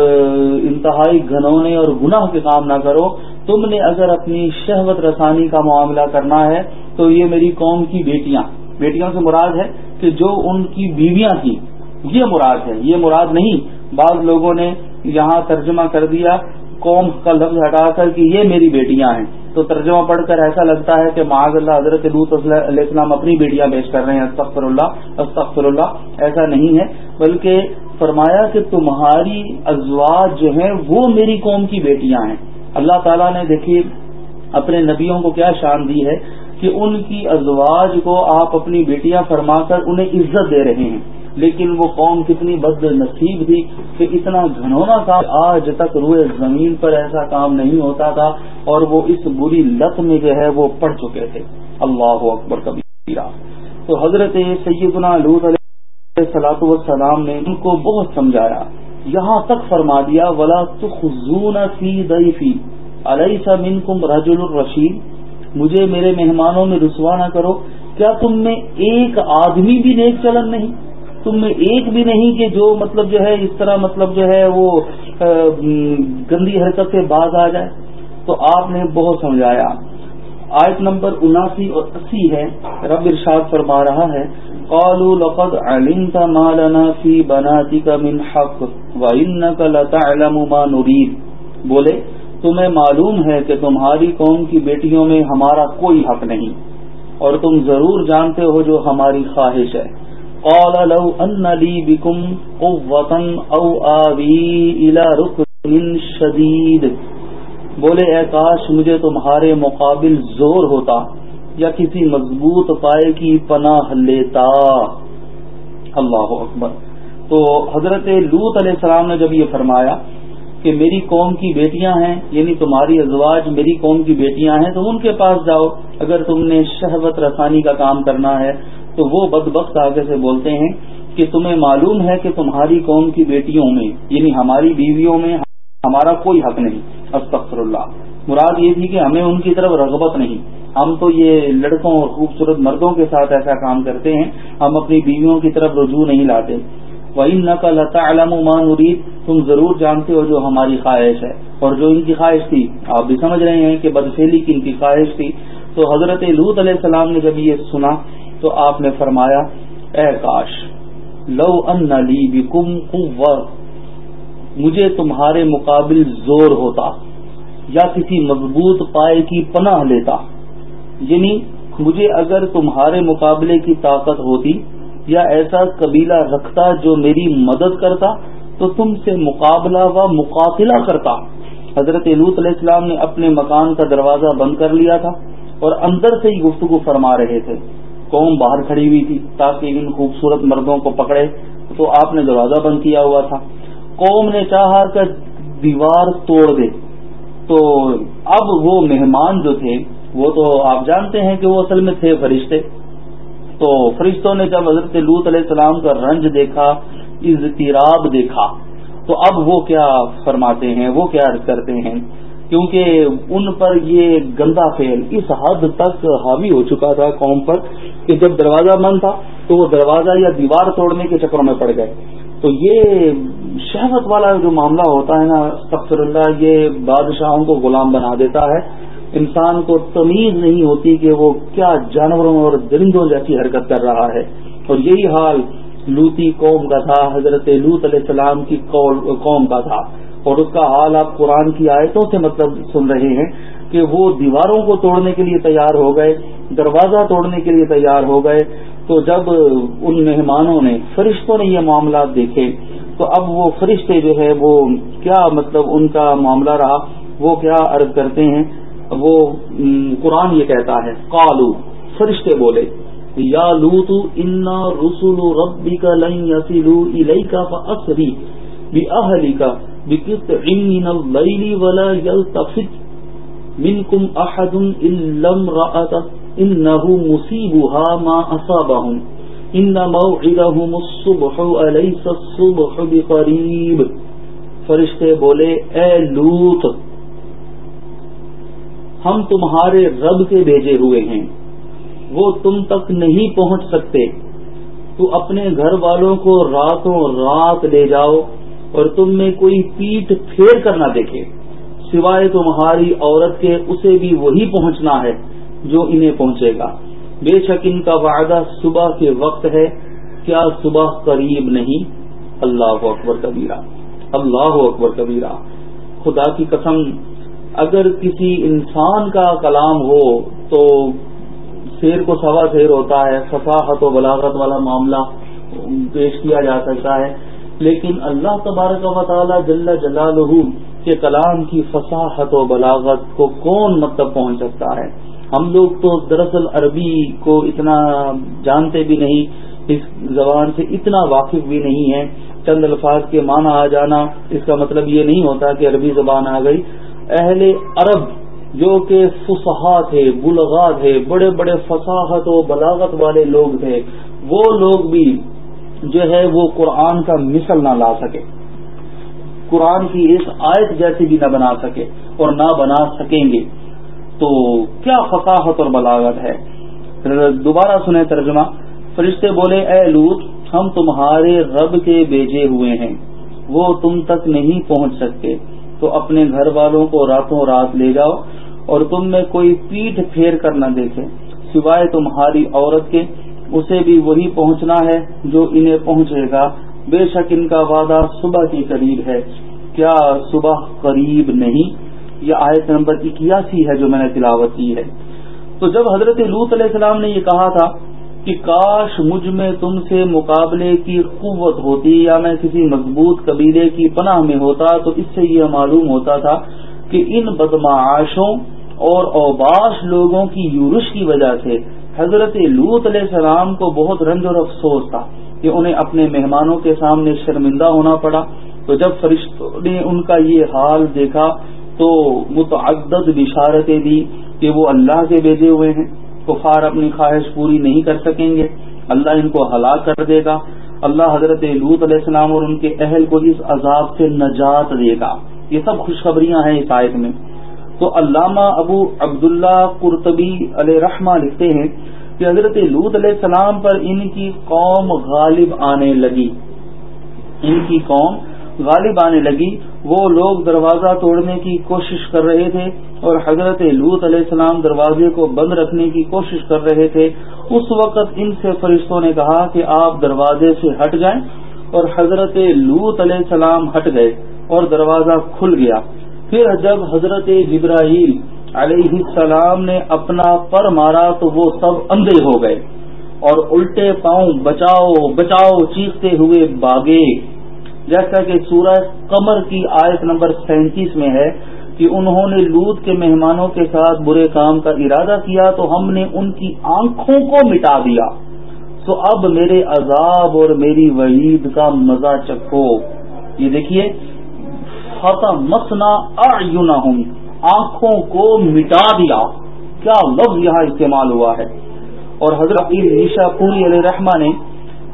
انتہائی گھنونے اور گناہ کے کام نہ کرو۔ تم نے اگر اپنی شہوت رسانی کا معاملہ کرنا ہے تو یہ میری قوم کی بیٹیاں۔ بیٹیوں سے مراد ہے کہ جو ان کی بیویاں تھیں۔ یہ مراد ہے۔ یہ مراد نہیں، بعض لوگوں نے یہاں ترجمہ کر دیا، قوم کا لفظ ہٹا کر کہ یہ میری بیٹیاں ہیں۔ تو ترجمہ پڑھ کر ایسا لگتا ہے کہ معاذ اللہ، حضرت لوت علیہ السلام اپنی بیٹیاں پیش کر رہے ہیں استغفر اللہ استغفر اللہ ایسا نہیں ہے، بلکہ فرمایا کہ تمہاری ازواج جو ہیں وہ میری قوم کی بیٹیاں ہیں۔ اللہ تعالیٰ نے دیکھیے، اپنے نبیوں کو کیا شان دی ہے کہ ان کی ازواج کو آپ اپنی بیٹیاں فرما کر انہیں عزت دے رہے ہیں۔ لیکن وہ قوم کتنی بد نصیب تھی کہ اتنا گھنونا کام آج تک روئے زمین پر ایسا کام نہیں ہوتا تھا اور وہ اس بری لت میں جو ہے وہ پڑ چکے تھے۔ اللہ اکبر کبھی تو حضرت سیدنا لوت علیہ سلاۃ والسلام نے ان کو بہت سمجھایا۔ یہاں تک فرما دیا، ولا تخزون فی ضعیفی علیہ سا من کم رجل الرشید مجھے میرے مہمانوں میں رسوا نہ کرو۔ کیا تم میں ایک آدمی بھی نیک چلن نہیں؟ تم میں ایک بھی نہیں کہ جو مطلب جو ہے، اس طرح مطلب جو ہے وہ گندی حرکت سے باز آ جائے۔ تو آپ نے بہت سمجھایا۔ آیت نمبر اناسی اور اسی ہے۔ رب ارشاد فرما رہا ہے۔ قالوا لقد علمت ما لنا في بناتك من حق وانك لتعلم ما نريد بولے، تمہیں معلوم ہے کہ تمہاری قوم کی بیٹیوں میں ہمارا کوئی حق نہیں۔ اور تم ضرور جانتے ہو جو ہماری خواہش ہے۔ قال لو ان لي بكم قوة او آوي الى ركن شدید بولے، اے کاش، مجھے تمہارے مقابل زور ہوتا یا کسی مضبوط پائے کی پناہ لیتا۔ اللہ اکبر۔ تو حضرت لوت علیہ السلام نے جب یہ فرمایا کہ میری قوم کی بیٹیاں ہیں یعنی تمہاری ازواج میری قوم کی بیٹیاں ہیں تم ان کے پاس جاؤ، اگر تم نے شہوت رسانی کا کام کرنا ہے تو وہ بدبخت آگے سے بولتے ہیں کہ تمہیں معلوم ہے کہ تمہاری قوم کی بیٹیوں میں یعنی ہماری بیویوں میں، ہمارا کوئی حق نہیں۔ استغفر اللہ مراد یہ تھی کہ ہمیں ان کی طرف رغبت نہیں۔ ہم تو یہ لڑکوں اور خوبصورت مردوں کے ساتھ ایسا کام کرتے ہیں، ہم اپنی بیویوں کی طرف رجوع نہیں لاتے۔ وہی نقل علم عمان ارید تم ضرور جانتے ہو جو ہماری خواہش ہے۔ اور جو ان کی خواہش تھی۔ آپ بھی سمجھ رہے ہیں کہ بدفیلی کی ان کی خواہش تھی۔ تو حضرت لوت علیہ السلام نے جب یہ سنا تو آپ نے فرمایا، اے کاش، لو ان لی مجھے تمہارے مقابل زور ہوتا یا کسی مضبوط پائے کی پناہ لیتا۔ یعنی مجھے اگر تمہارے مقابلے کی طاقت ہوتی یا ایسا قبیلہ رکھتا جو میری مدد کرتا، تو تم سے مقابلہ و مقاتلہ کرتا۔ حضرت لوت علیہ السلام نے اپنے مکان کا دروازہ بند کر لیا تھا اور اندر سے ہی گفتگو فرما رہے تھے۔ قوم باہر کھڑی ہوئی تھی تاکہ ان خوبصورت مردوں کو پکڑے تو آپ نے دروازہ بند کیا ہوا تھا۔ قوم نے چاہا کہ دیوار توڑ دے۔ تو اب وہ مہمان جو تھے، وہ تو آپ جانتے ہیں کہ وہ اصل میں تھے فرشتے۔ تو فرشتوں نے جب حضرت لوت علیہ السلام کا رنج دیکھا، اضطراب دیکھا، تو اب وہ کیا فرماتے ہیں، وہ کیا عرض کرتے ہیں؟ کیونکہ ان پر یہ گندا فیل اس حد تک حاوی ہو چکا تھا قوم پر کہ جب دروازہ بند تھا تو وہ دروازہ یا دیوار توڑنے کے چکروں میں پڑ گئے۔ تو یہ شہوت والا جو معاملہ ہوتا ہے نا سفر اللہ یہ بادشاہوں کو غلام بنا دیتا ہے۔ انسان کو تمیز نہیں ہوتی کہ وہ کیا جانوروں اور درندوں جیسی حرکت کر رہا ہے۔ اور یہی حال لوتی قوم کا تھا، حضرت لوت علیہ السلام کی قوم کا تھا۔ اور اس کا حال آپ قرآن کی آیتوں سے مطلب سن رہے ہیں کہ وہ دیواروں کو توڑنے کے لیے تیار ہو گئے، دروازہ توڑنے کے لیے تیار ہو گئے۔ تو جب ان مہمانوں نے، فرشتوں نے یہ معاملات دیکھے، تو اب وہ فرشتے جو ہے وہ کیا مطلب ان کا معاملہ رہا؟ وہ کیا عرض کرتے ہیں؟ وہ قرآن یہ کہتا ہے کالو فرشتے بولے، یا لو تو انا رسول ربی کا لئی یسیلو الئی کا اصری بھی اہلی کا من فرشتے بولے، اے لوت، ہم تمہارے رب کے بھیجے ہوئے ہیں۔ وہ تم تک نہیں پہنچ سکتے۔ تو اپنے گھر والوں کو راتوں رات لے جاؤ۔ اور تم میں کوئی پیٹ پھیر کر نہ دیکھے۔ سوائے تمہاری عورت کے اسے بھی وہی پہنچنا ہے جو انہیں پہنچے گا۔ بے شک ان کا وعدہ صبح کے وقت ہے۔ کیا صبح قریب نہیں؟ اللہ اکبر کبیرہ۔ اللہ اکبر کبیرہ۔ خدا کی قسم، اگر کسی انسان کا کلام ہو تو شیر کو سوا شیر ہوتا ہے فصاحت و بلاغت والا معاملہ پیش کیا جا سکتا ہے۔ لیکن اللہ تبارک و تعالی جل جلال کے کلام کی فصاحت و بلاغت کو کون مطلب پہنچ سکتا ہے؟ ہم لوگ تو دراصل عربی کو اتنا جانتے بھی نہیں، اس زبان سے اتنا واقف بھی نہیں ہے چند الفاظ کے معنی آ جانا، اس کا مطلب یہ نہیں ہوتا کہ عربی زبان آ گئی۔ اہل عرب جو کہ فسحا تھے بلغا تھے، بڑے بڑے فصاحت و بلاغت والے لوگ تھے، وہ لوگ بھی جو ہے وہ قرآن کا مثل نہ لا سکے۔ قرآن کی اس آیت جیسی بھی نہ بنا سکے اور نہ بنا سکیں گے۔ تو کیا فصاحت اور بلاغت ہے؟ دوبارہ سنیں ترجمہ۔ فرشتے بولے، اے لوت، ہم تمہارے رب کے بیجے ہوئے ہیں۔ وہ تم تک نہیں پہنچ سکتے۔ تو اپنے گھر والوں کو راتوں رات لے جاؤ اور تم میں کوئی پیٹ پھیر کر نہ دیکھے۔ سوائے تمہاری عورت کے اسے بھی وہی پہنچنا ہے جو انہیں پہنچے گا۔ بے شک ان کا وعدہ صبح کی قریب ہے۔ کیا صبح قریب نہیں؟ یہ آیت نمبر اکیاسی ہے جو میں نے تلاوت کی ہے۔ تو جب حضرت لوت علیہ السلام نے یہ کہا تھا کہ کاش مجھ میں تم سے مقابلے کی قوت ہوتی یا میں کسی مضبوط قبیلے کی پناہ میں ہوتا، تو اس سے یہ معلوم ہوتا تھا کہ ان بدمعاشوں اور اوباش لوگوں کی یورش کی وجہ سے حضرت لوت علیہ السلام کو بہت رنج اور افسوس تھا کہ انہیں اپنے مہمانوں کے سامنے شرمندہ ہونا پڑا۔ تو جب فرشتوں نے ان کا یہ حال دیکھا تو متعدد بشارتیں دی کہ وہ اللہ کے بھیجے ہوئے ہیں۔ کفار اپنی خواہش پوری نہیں کر سکیں گے۔ اللہ ان کو ہلاک کر دے گا۔ اللہ حضرت لوت علیہ السلام اور ان کے اہل کو اس عذاب سے نجات دے گا۔ یہ سب خوشخبریاں ہیں اس آیت میں۔ تو علامہ ابو عبداللہ قرطبی علیہ رحمہ لکھتے ہیں کہ حضرت لود علیہ السلام پر ان کی قوم غالب آنے لگی۔ ان کی قوم غالب آنے لگی۔ وہ لوگ دروازہ توڑنے کی کوشش کر رہے تھے اور حضرت لوت علیہ السلام دروازے کو بند رکھنے کی کوشش کر رہے تھے۔ اس وقت ان سے فرشتوں نے کہا کہ آپ دروازے سے ہٹ جائیں اور حضرت لوت علیہ السلام ہٹ گئے اور دروازہ کھل گیا۔ پھر جب حضرت جبراہیل علیہ السلام نے اپنا پر مارا تو وہ سب اندھے ہو گئے اور الٹے پاؤں بچاؤ بچاؤ چیختے ہوئے باغے جیسا کہ سورہ قمر کی آیت نمبر سینتیس میں ہے کہ انہوں نے لوت کے مہمانوں کے ساتھ برے کام کا ارادہ کیا تو ہم نے ان کی آنکھوں کو مٹا دیا۔ تو اب میرے عذاب اور میری وعید کا مزہ چکھو۔ یہ دیکھیے فتح مسنا ہوں آنکھوں کو مٹا دیا۔ کیا لفظ یہاں استعمال ہوا ہے؟ اور حضرت نشا پوری علیہ رحمٰ نے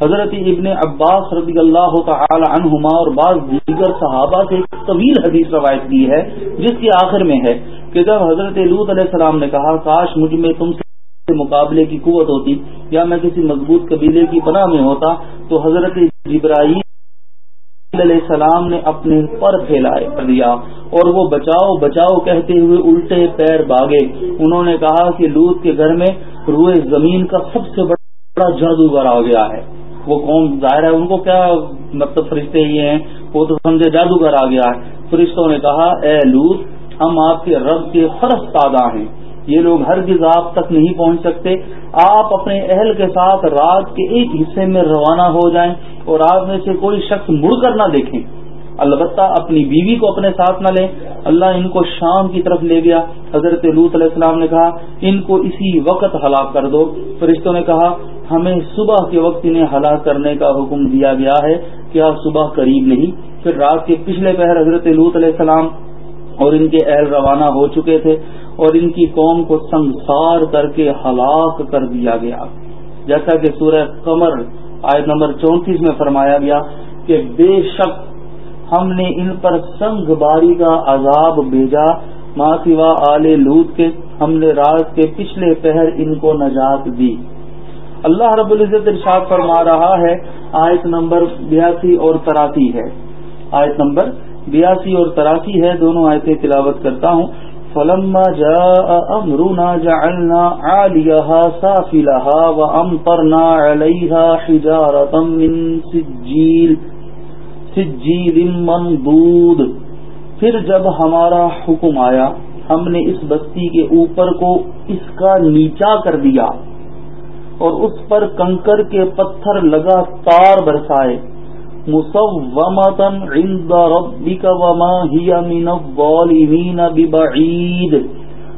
حضرت ابن عباس رضی اللہ تعالی عنہما اور بعض دیگر صحابہ سے ایک طویل حدیث روایت کی ہے، جس کے آخر میں ہے کہ جب حضرت لوت علیہ السلام نے کہا، کاش مجھ میں تم سے مقابلے کی قوت ہوتی یا میں کسی مضبوط قبیلے کی پناہ میں ہوتا، تو حضرت جبرائیل علیہ السلام نے اپنے پر پھیلائے، کر دیا۔ اور وہ بچاؤ بچاؤ کہتے ہوئے الٹے پیر بھاگے۔ انہوں نے کہا کہ لوت کے گھر میں روئے زمین کا سب سے بڑا جادوگر آ گیا ہے۔ وہ قوم ظاہر ہے، ان کو کیا مطلب فرشتے ہی ہیں؟ وہ تو سمجھے جادوگر آ گیا ہے۔ فرشتوں نے کہا، اے لوت، ہم آپ کے رب کے فرش تازہ ہیں۔ یہ لوگ ہر چیز آپ تک نہیں پہنچ سکتے۔ آپ اپنے اہل کے ساتھ رات کے ایک حصے میں روانہ ہو جائیں اور آپ میں سے کوئی شخص مڑ کر نہ دیکھیں۔ البتہ اپنی بیوی کو اپنے ساتھ نہ لیں۔ اللہ ان کو شام کی طرف لے گیا۔ حضرت لوت علیہ السلام نے کہا، ان کو اسی وقت ہلاک کر دو۔ فرشتوں نے کہا، ہمیں صبح کے وقت انہیں ہلاک کرنے کا حکم دیا گیا ہے کیا صبح قریب نہیں۔ پھر رات کے پچھلے پہر حضرت لوت علیہ السلام اور ان کے اہل روانہ ہو چکے تھے۔ اور ان کی قوم کو سنسار کر کے ہلاک کر دیا گیا۔ جیسا کہ سورہ قمر آیت نمبر چونتیس میں فرمایا گیا کہ بے شک ہم نے ان پر سنگ باری کا عذاب بھیجا ماں سوا آل لوت کے، ہم نے رات کے پچھلے پہر ان کو نجات دی۔ اللہ رب العزت ارشاد فرما رہا ہے، آیت نمبر بیاسی اور تراسی ہے۔ آیت نمبر بیاسی اور تراسی ہے، دونوں آیتیں تلاوت کرتا ہوں۔ فلما جاء أمرنا جعلنا عاليها سافلها وأمطرنا عليها حجارة من سجيل سجيل منضود. پھر جب ہمارا حکم آیا، ہم نے اس بستی کے اوپر کو اس کا نیچا کر دیا اور اس پر کنکر کے پتھر لگا تار برسائے عند ربك وما هي من الظالمين ببعید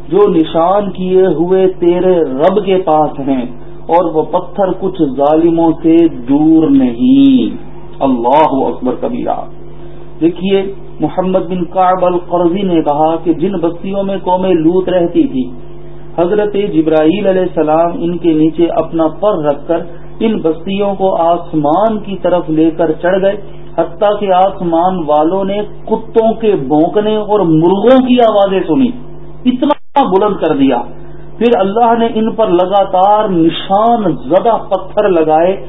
جو نشان کیے ہوئے تیرے رب کے پاس ہیں اور وہ پتھر کچھ ظالموں سے دور نہیں۔ اللہ اکبر کبیرہ۔ دیکھیے، محمد بن کاب القرضی نے کہا کہ جن بستیوں میں قوم لوت رہتی تھی حضرت جبرائیل علیہ السلام ان کے نیچے اپنا پر رکھ کر ان بستیوں کو آسمان کی طرف لے کر چڑھ گئے، حتیٰ کہ آسمان والوں نے کتوں کے بونکنے اور مرغوں کی آوازیں سنی۔ اتنا بلند کر دیا۔ پھر اللہ نے ان پر لگاتار نشان زدہ پتھر لگائے،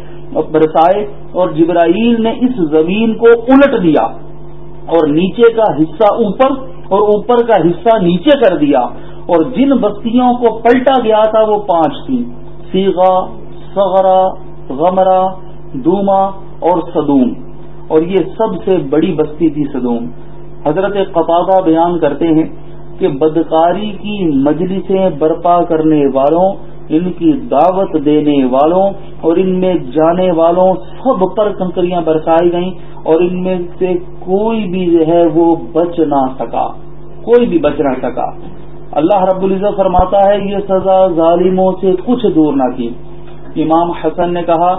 برسائے اور جبرائیل نے اس زمین کو الٹ دیا اور نیچے کا حصہ اوپر اور اوپر کا حصہ نیچے کر دیا۔ اور جن بستیوں کو پلٹا گیا تھا وہ پانچ تھی سیگا سغرا غمرا، دوما اور صدوم۔ اور یہ سب سے بڑی بستی تھی صدوم۔ حضرت قطادہ بیان کرتے ہیں کہ بدکاری کی مجلسیں برپا کرنے والوں، ان کی دعوت دینے والوں اور ان میں جانے والوں سب پر کنکریاں برسائی گئیں اور ان میں سے کوئی بھی جو ہے وہ بچ نہ سکا۔ کوئی بھی بچ نہ سکا۔ اللہ رب العزت فرماتا ہے، یہ سزا ظالموں سے کچھ دور نہ کی۔ امام حسن نے کہا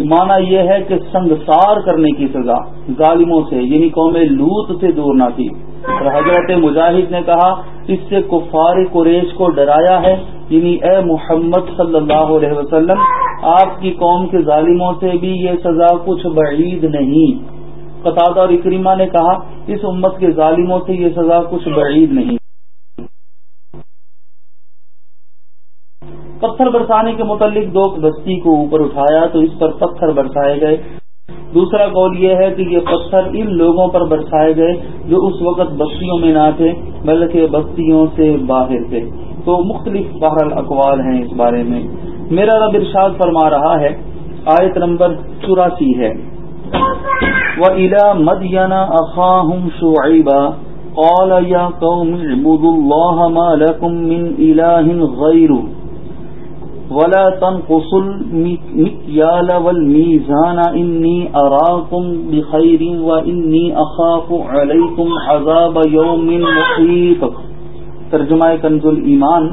مانا یہ ہے کہ سنگسار کرنے کی سزا ظالموں سے یعنی قوم لوت سے دور نہ تھی۔ اور حضرت مجاہد نے کہا، اس سے کفار قریش کو ڈرایا ہے۔ یعنی اے محمد صلی اللہ علیہ وسلم، آپ کی قوم کے ظالموں سے بھی یہ سزا کچھ بعید نہیں۔ قطع اور اکریمہ نے کہا، اس امت کے ظالموں سے یہ سزا کچھ بعید نہیں۔ پتھر برسانے کے متعلق دو بستی کو اوپر اٹھایا تو اس پر پتھر برسائے گئے۔ دوسرا قول یہ ہے کہ یہ پتھر ان لوگوں پر برسائے گئے جو اس وقت بستیوں میں نہ تھے، بلکہ بستیوں سے باہر تھے۔ تو مختلف بہر الاقوال ہیں اس بارے میں۔ میرا رب ارشاد فرما رہا ہے، آیت نمبر چوراسی ہے۔ وہ الا مدینہ اخاہم شعیبا قال يا قوم اعبدوا الله ما لكم من إله غيره۔ ولا تنقصوا المكيال والميزان إني أراكم بخير وإني أخاف عليكم عذاب يوم محيط۔ ترجمہ کنز ایمان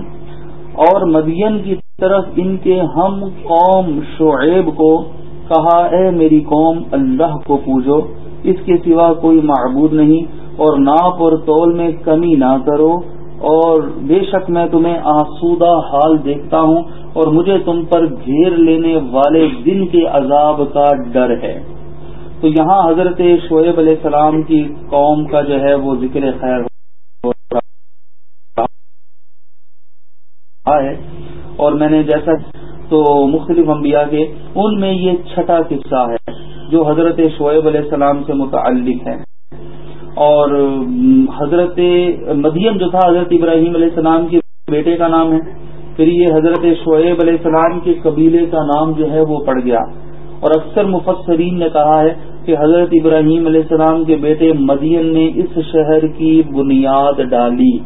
اور مدین کی طرف ان کے ہم قوم شعیب کو کہا، اے میری قوم، اللہ کو پوجو، اس کے سوا کوئی معبود نہیں، اور ناپ اور تول میں کمی نہ کرو۔ اور بے شک میں تمہیں آسودہ حال دیکھتا ہوں اور مجھے تم پر گھیر لینے والے دن کے عذاب کا ڈر ہے۔ تو یہاں حضرت شعیب علیہ السلام کی قوم کا جو ہے وہ ذکر خیر ہو رہا ہے۔ اور میں نے جیسا تو مختلف انبیاء کے ان میں یہ چھٹا قصہ ہے جو حضرت شعیب علیہ السلام سے متعلق ہے۔ اور حضرت مدیم جو تھا، حضرت ابراہیم علیہ السلام کے بیٹے کا نام ہے، پھر یہ حضرت شعیب علیہ السلام کے قبیلے کا نام جو ہے وہ پڑ گیا۔ اور اکثر مفسرین نے کہا ہے کہ حضرت ابراہیم علیہ السلام کے بیٹے مدین نے اس شہر کی بنیاد ڈالی۔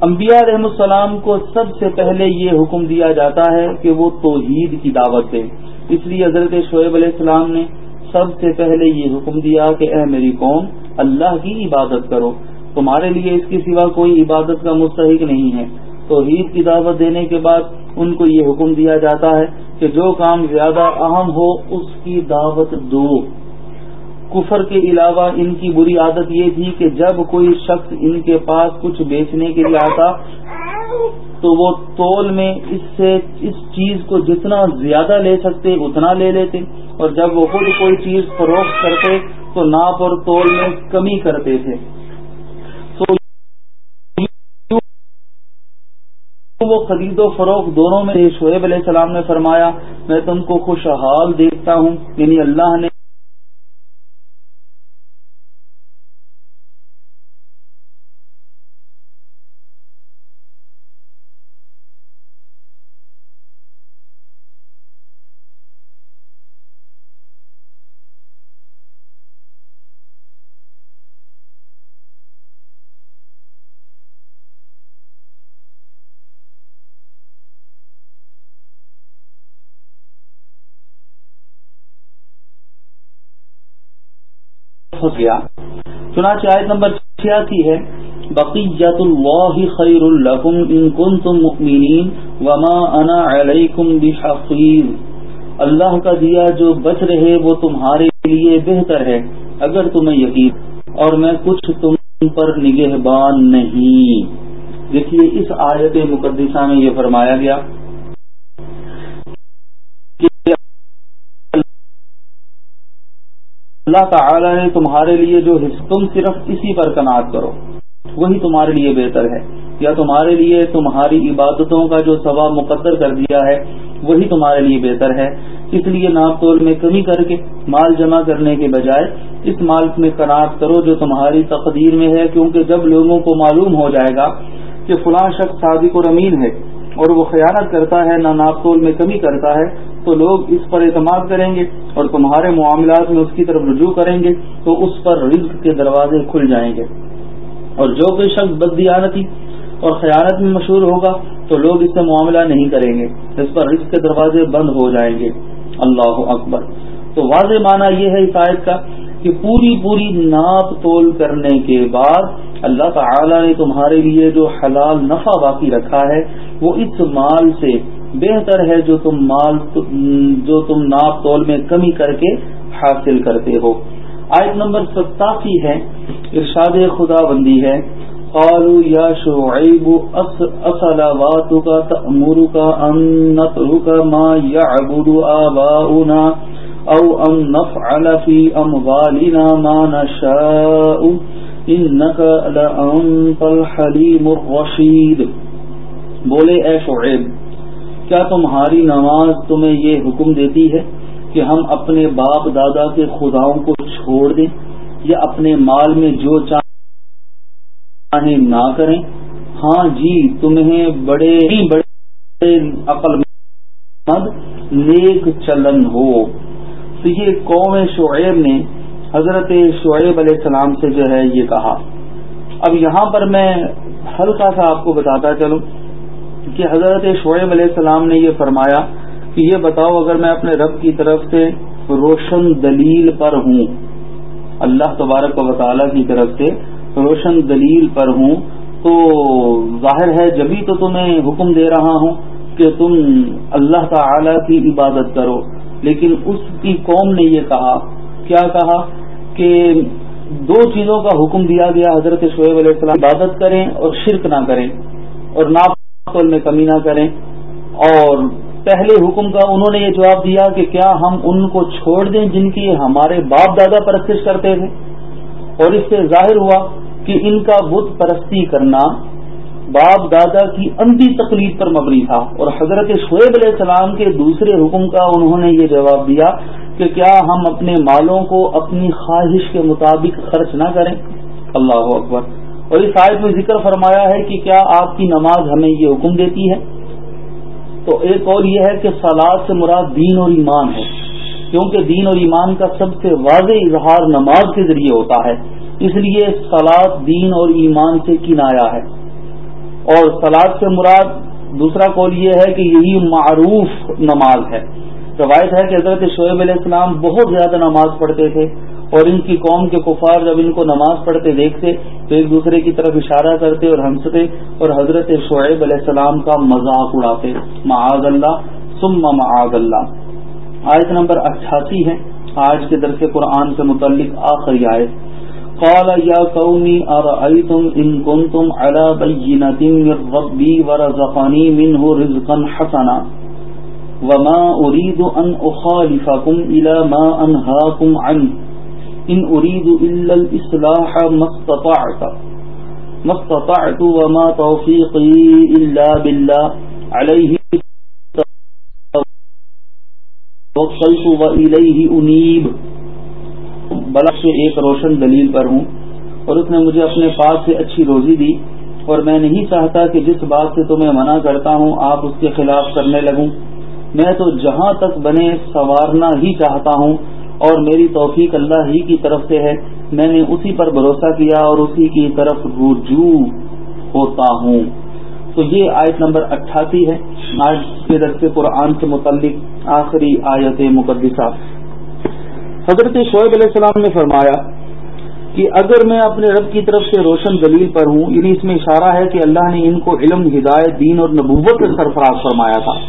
انبیاء رحم السلام کو سب سے پہلے یہ حکم دیا جاتا ہے کہ وہ توحید کی دعوت دیں اس لیے حضرت شعیب علیہ السلام نے سب سے پہلے یہ حکم دیا کہ اے میری قوم اللہ کی عبادت کرو۔ تمہارے لیے اس کے سوا کوئی عبادت کا مستحق نہیں ہے۔ توحید کی دعوت دینے کے بعد ان کو یہ حکم دیا جاتا ہے کہ جو کام زیادہ اہم ہو، اس کی دعوت دو۔ کفر کے علاوہ ان کی بری عادت یہ تھی کہ جب کوئی شخص ان کے پاس کچھ بیچنے کے لیے آتا، تو وہ تول میں اس سے اس چیز کو جتنا زیادہ لے سکتے، اتنا لے لیتے۔ اور جب وہ خود کوئی چیز فروخت کرتے تو ناپ اور تول میں کمی کرتے تھے۔ تو وہ خرید و فروخت دونوں میں شعیب علیہ السلام نے فرمایا، میں تم کو خوشحال دیکھتا ہوں یعنی اللہ نے گیا چنانچہ آیت نمبر چھیاسی ہے بقیت اللہ خیر لکم ان کنتم مؤمنین وما انا علیکم بحفیظ اللہ کا دیا جو بچ رہے وہ تمہارے لیے بہتر ہے، اگر تمہیں یقین، اور میں کچھ تم پر نگہبان نہیں۔ دیکھیے، اس آیت مقدسہ میں یہ فرمایا گیا اللہ تعالی نے تمہارے لیے جو تم صرف اسی پر کناٹ کرو۔ وہی تمہارے لیے بہتر ہے۔ یا تمہارے لیے تمہاری عبادتوں کا جو ثواب مقدر کر دیا ہے، وہی تمہارے لیے بہتر ہے۔ اس لیے ناپ تول میں کمی کر کے، مال جمع کرنے کے بجائے، اس مال میں کناٹ کرو جو تمہاری تقدیر میں ہے۔ کیونکہ جب لوگوں کو معلوم ہو جائے گا کہ فلاں شخص صادق و رمین ہے اور وہ خیانت کرتا ہے، نہ ناپ تول میں کمی کرتا ہے تو لوگ اس پر اعتماد کریں گے اور تمہارے معاملات میں اس کی طرف رجوع کریں گے تو اس پر رزق کے دروازے کھل جائیں گے۔ اور جو کوئی شخص بدیانتی اور خیانت میں مشہور ہوگا تو لوگ اس سے معاملہ نہیں کریں گے اس پر رزق کے دروازے بند ہو جائیں گے۔ اللہ اکبر۔ تو واضح معنی یہ ہے عیسائیت کا کہ پوری پوری ناپ تول کرنے کے بعد اللہ تعالی نے تمہارے لیے جو حلال نفع باقی رکھا ہے، وہ اس مال سے بہتر ہے جو تم مال جو تم ناپ تول میں کمی کر کے حاصل کرتے ہو۔ آیت نمبر ستاسی ہے، ارشاد خدا بندی ہے۔ قالوا يا شعيب أصلواتك تأمرك أن نترك ما يعبد آباؤنا أو أن نفعل في أموالنا ما نشاء إنك لأنت الحليم الرشيد بولے اے شعیب کیا تمہاری نماز تمہیں یہ حکم دیتی ہے کہ ہم اپنے باپ دادا کے خداؤں کو چھوڑ دیں یا اپنے مال میں جو چاہیں نہ کریں؟ ہاں جی تمہیں بڑے بڑے عقل مند نیک چلن ہو۔ تو یہ قوم شعیب نے حضرت شعیب علیہ السلام سے جو ہے یہ کہا۔ اب یہاں پر میں ہلکا سا آپ کو بتاتا چلوں۔ کہ حضرت شعیب علیہ السلام نے یہ فرمایا کہ یہ بتاؤ اگر میں اپنے رب کی طرف سے روشن دلیل پر ہوں، اللہ تبارک و تعالی کی طرف سے روشن دلیل پر ہوں، تو ظاہر ہے جبھی تو تمہیں حکم دے رہا ہوں کہ تم اللہ تعالی کی عبادت کرو۔ لیکن اس کی قوم نے یہ کہا، کیا کہا؟ کہ دو چیزوں کا حکم دیا گیا، حضرت شعیب علیہ السلام عبادت کریں اور شرک نہ کریں۔ اور نہ ناپ میں کمی نہ کریں۔ اور پہلے حکم کا انہوں نے یہ جواب دیا کہ کیا ہم ان کو چھوڑ دیں جن کی ہمارے باپ دادا پرستش کرتے تھے؟ اور اس سے ظاہر ہوا کہ ان کا بت پرستی کرنا باپ دادا کی اندھی تقلید پر مبنی تھا۔ اور حضرت شعیب علیہ السلام کے دوسرے حکم کا انہوں نے یہ جواب دیا کہ کیا ہم اپنے مالوں کو اپنی خواہش کے مطابق خرچ نہ کریں؟ اللہ اکبر۔ اور اس آیت میں ذکر فرمایا ہے کہ کیا آپ کی نماز ہمیں یہ حکم دیتی ہے؟ تو ایک اور یہ ہے کہ سلاد سے مراد دین اور ایمان ہے، کیونکہ دین اور ایمان کا سب سے واضح اظہار نماز کے ذریعے ہوتا ہے، اس لیے سلاد دین اور ایمان سے کنایا ہے۔ اور سلاد سے مراد دوسرا قول یہ ہے کہ یہی معروف نماز ہے۔ روایت ہے کہ حضرت شعیب علیہ السلام بہت زیادہ نماز پڑھتے تھے اور ان کی قوم کے کفار جب ان کو نماز پڑھتے دیکھتے تو ایک دوسرے کی طرف اشارہ کرتے اور ہنستے اور حضرت شعیب علیہ السلام کا مذاق اڑاتے، معاذ اللہ، ثم معاذ اللہ۔ آیت نمبر اٹھاسی ہے۔ آج کے درس قرآن سے متعلق آخری آیت۔ قال يا قوم أرأيتم إن كنتم على بينة من ربي ورزقني منه رزقا حسنا وما أريد أن أخالفكم إلى ما أنهاكم عنه إن أريد إلا الإصلاح ما استطعت. ما استطعت وما توفيقي إلا بالله. عليه توكلت وإليه أنيب. بلا سے ایک روشن دلیل پر ہوں اور اس نے مجھے اپنے پاس سے اچھی روزی دی اور میں نہیں چاہتا کہ جس بات سے تمہیں منع کرتا ہوں آپ اس کے خلاف کرنے لگوں. میں تو جہاں تک بنے سنوارنا ہی چاہتا ہوں اور میری توفیق اللہ ہی کی طرف سے ہے۔ میں نے اسی پر بھروسہ کیا اور اسی کی طرف رجوع ہوتا ہوں۔ تو یہ آیت نمبر اٹھاسی ہے۔ آج کے درس قرآن سے متعلق آخری آیت مقدسہ۔ حضرت شعیب علیہ السلام نے فرمایا کہ اگر میں اپنے رب کی طرف سے روشن دلیل پر ہوں یعنی اس میں اشارہ ہے کہ اللہ نے ان کو علم، ہدایت، دین اور نبوت سے سرفراز فرمایا تھا۔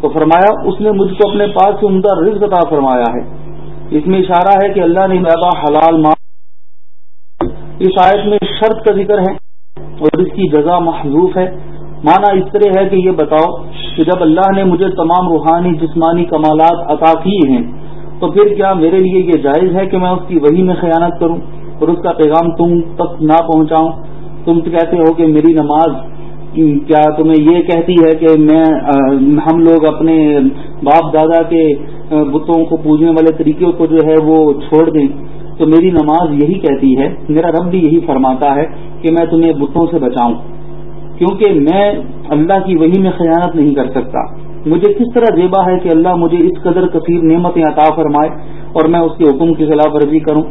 تو فرمایا، اس نے مجھ کو اپنے پاس سے عمدہ رزق عطا فرمایا ہے۔ اس میں اشارہ ہے کہ اللہ نے زیادہ حلال ماں اس آیت میں شرط کا ذکر ہے اور اس کی جزا محضوف ہے۔ مانا اس طرح ہے کہ یہ بتاؤ کہ جب اللہ نے مجھے تمام روحانی، جسمانی کمالات عطا کیے ہیں، تو پھر کیا میرے لیے یہ جائز ہے کہ میں اس کی وہی میں خیانت کروں اور اس کا پیغام تم تک نہ پہنچاؤں؟ تم کہتے ہو کہ میری نماز کیا تمہیں یہ کہتی ہے کہ میں ہم لوگ اپنے باپ دادا کے بتوں کو پوجنے والے طریقے کو جو ہے وہ چھوڑ دیں، تو میری نماز یہی کہتی ہے، میرا رب بھی یہی فرماتا ہے کہ میں تمہیں بتوں سے بچاؤں، کیونکہ میں اللہ کی وہی میں خیانت نہیں کر سکتا۔ مجھے کس طرح زیبا ہے کہ اللہ مجھے اس قدر کثیر نعمتیں عطا فرمائے اور میں اس کے حکم کی خلاف ورزی کروں۔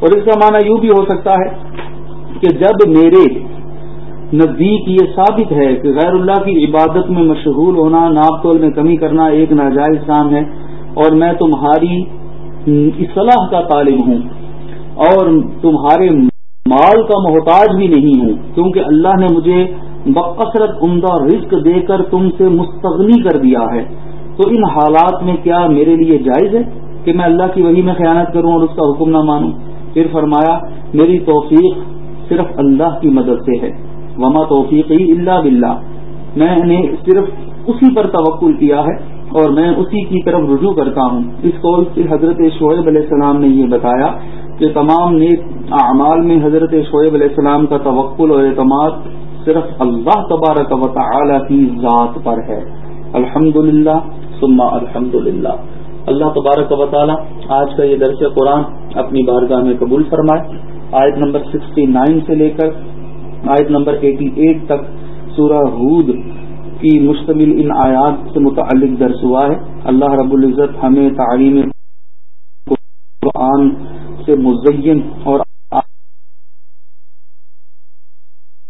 اور اس کا معنی یوں بھی ہو سکتا ہے کہ جب میرے نزدیک یہ ثابت ہے کہ غیر اللہ کی عبادت میں مشغول ہونا، ناپ تول میں کمی کرنا ایک ناجائز کام ہے اور میں تمہاری اصلاح کا طالب ہوں اور تمہارے مال کا محتاج بھی نہیں ہوں، کیونکہ اللہ نے مجھے بکثرت عمدہ رزق دے کر تم سے مستغنی کر دیا ہے۔ تو ان حالات میں کیا میرے لیے جائز ہے کہ میں اللہ کی وہی میں خیانت کروں اور اس کا حکم نہ مانوں؟ پھر فرمایا، میری توفیق صرف اللہ کی مدد سے ہے۔ وما توفیق ہی اللہ بلّہ میں نے صرف اسی پر توقل کیا ہے اور میں اسی کی طرف رجوع کرتا ہوں۔ اس قول سے حضرت شعیب علیہ السلام نے یہ بتایا کہ تمام نیک اعمال میں حضرت شعیب علیہ السلام کا توقل اور اعتماد صرف اللہ تبارک و تعالی کی ذات پر ہے۔ الحمد للہ سما الحمد للہ اللہ تبارک و تعالی آج کا یہ درس قرآن اپنی بارگاہ میں قبول فرمائے۔ آیت نمبر سکسٹی نائن سے لے کر آیت نمبر ایٹی ایٹ تک سورہ ہود کی مشتمل ان آیات سے متعلق درس ہوا ہے۔ اللہ رب العزت ہمیں تعلیم قرآن سے مزین اور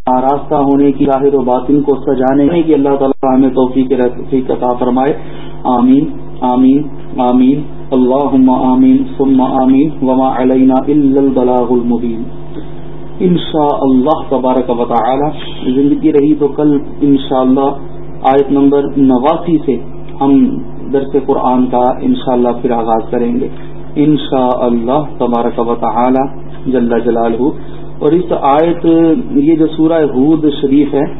آراستہ ہونے کی ظاہر و باطن کو سجانے کی اللہ تعالیٰ ہمیں توفیق رفیق عطا فرمائے۔ آمین آمین آمین۔ اللہ آمین، ثم آمین۔ وما علینا الا البلاغ المبین۔ انشاء اللہ تبارک و تعالی، زندگی رہی تو کل انشاءاللہ آیت نمبر نواسی سے ہم درس قرآن کا انشاءاللہ پھر آغاز کریں گے۔ انشاء اللہ تبارک و تعالی جل جلالہ۔ اور اس آیت، یہ جو سورہ حود شریف ہے،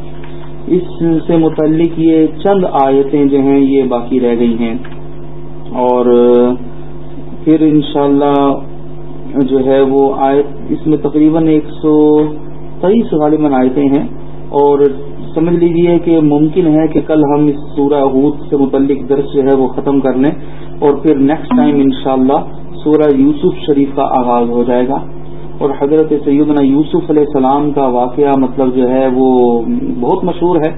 اس سے متعلق یہ چند آیتیں جو ہیں، یہ باقی رہ گئی ہیں۔ اور پھر انشاءاللہ جو ہے وہ آیت اس میں تقریباً ایک سو تیئیس غالباً آیتیں ہیں اور سمجھ لیجیے کہ ممکن ہے کہ کل ہم اس سورہ حود سے متعلق درس جو ہے وہ ختم کر لیں اور پھر نیکسٹ ٹائم انشاءاللہ سورہ یوسف شریف کا آغاز ہو جائے گا اور حضرت سیدنا یوسف علیہ السلام کا واقعہ مطلب جو ہے وہ بہت مشہور ہے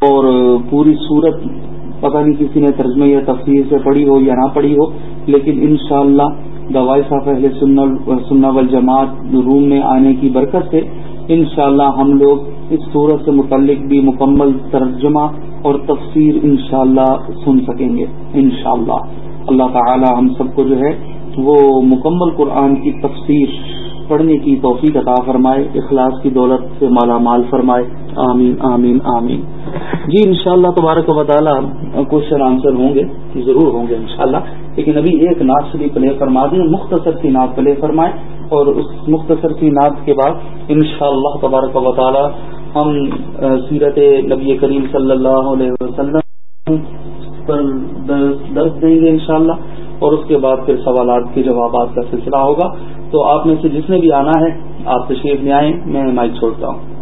اور پوری صورت پتہ نہیں کسی نے ترجمہ یا تفصیل سے پڑھی ہو یا نہ پڑھی ہو لیکن انشاءاللہ شاء اللہ اہل سننا والجماعت روم میں آنے کی برکت سے انشاءاللہ ہم لوگ اس صورت سے متعلق بھی مکمل ترجمہ اور تفسیر انشاءاللہ سن سکیں گے، انشاءاللہ۔ اللہ تعالی ہم سب کو جو ہے وہ مکمل قرآن کی تفسیر پڑھنے کی توفیق عطا فرمائے، اخلاص کی دولت سے مالا مال فرمائے۔ آمین آمین آمین۔ جی انشاءاللہ شاء اللہ تبارک کوشچن آنسر ہوں گے جی ضرور ہوں گے انشاءاللہ۔ لیکن ابھی ایک نعت شریف پلے فرما دیں، مختصر سی نعت پلے فرمائے اور اس مختصر سی نعت کے بعد انشاءاللہ شاء اللہ تبارک ہم سیرت نبی کریم صلی اللہ علیہ وسلم پر درس دیں گے انشاءاللہ اور اس کے بعد پھر سوالات کے جوابات کا سلسلہ ہوگا۔ تو آپ میں سے جس نے بھی آنا ہے، آپ تشریف میں آئیں، میں مائک چھوڑتا ہوں۔